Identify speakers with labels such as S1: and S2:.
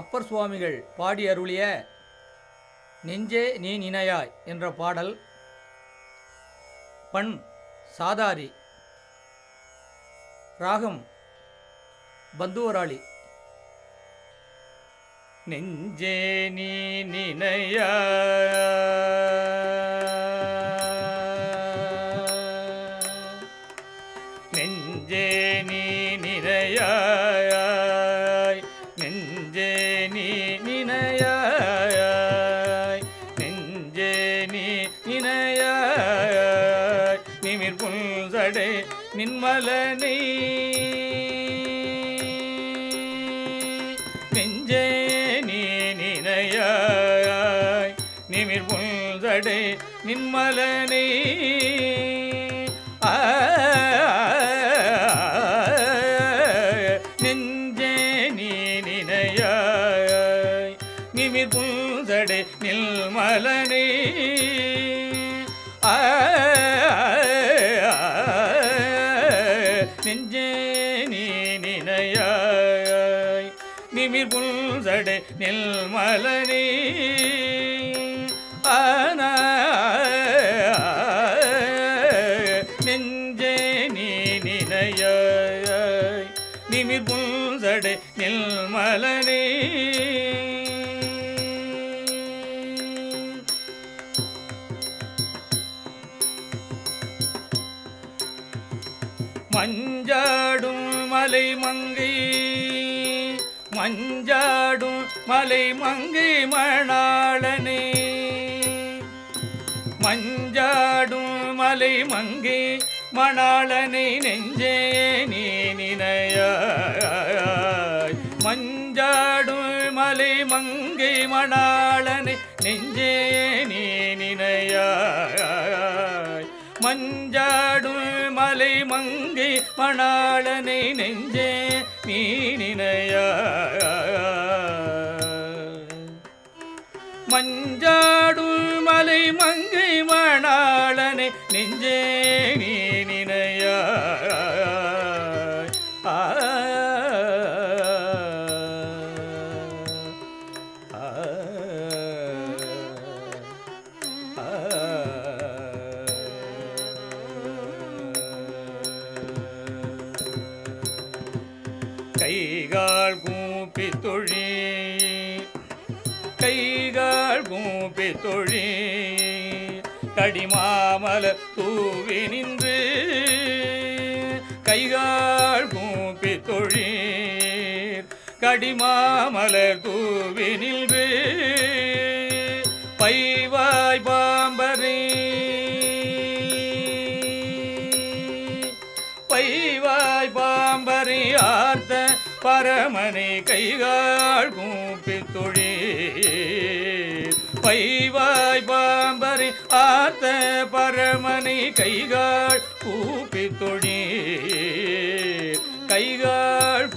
S1: அப்பர் சுவாமிகள் பாடி அருளிய நெஞ்சே நீ நினையாய் என்ற பாடல் பண் சாதாரி ராகம் பந்துவராளி. நெஞ்சே நீ நினையா நீ நினையாய் நிமிர் புல்சடை நின்மலனை. நெஞ்சே நீ நினையாய் நிமிர் புல்சடை நின்மலனை. ஆ நில்மலனை நெஞ்சே நீ நினையாய். நிமிர் புல்சடை நில்மலனை ஆனா நெஞ்சே நீ நினையாய். நிமிர் புல்சடை நில்மலனே மஞ்சாடும் மலை மங்கை மஞ்சாடும் மலை மங்கை மணாளனே. மஞ்சாடும் மலை மங்கை மணாளனை நெஞ்சே நீ நினையாய். மஞ்சாடும் மலை மங்கை மணாளனை நெஞ்சே நீ நினையாய். மஞ்சாடும் மாலை மங்கை மணாளனை நெஞ்சே மீனினைய மஞ்சாடு மலை மங்கை மணாளனை நெஞ்சே கூப்பி தொழி கைகால் கூப்பி தொழி கடிமாமல தூவி நின்று கைகால் கூப்பி தொழி கடிமாமலர் தூவி நின்று பரமனை கைகால் கூப்பி தொழி. பைவாய் பாம்பரி ஆத்த பரமனை கைகால் கூப்பி தொழி. கைகால்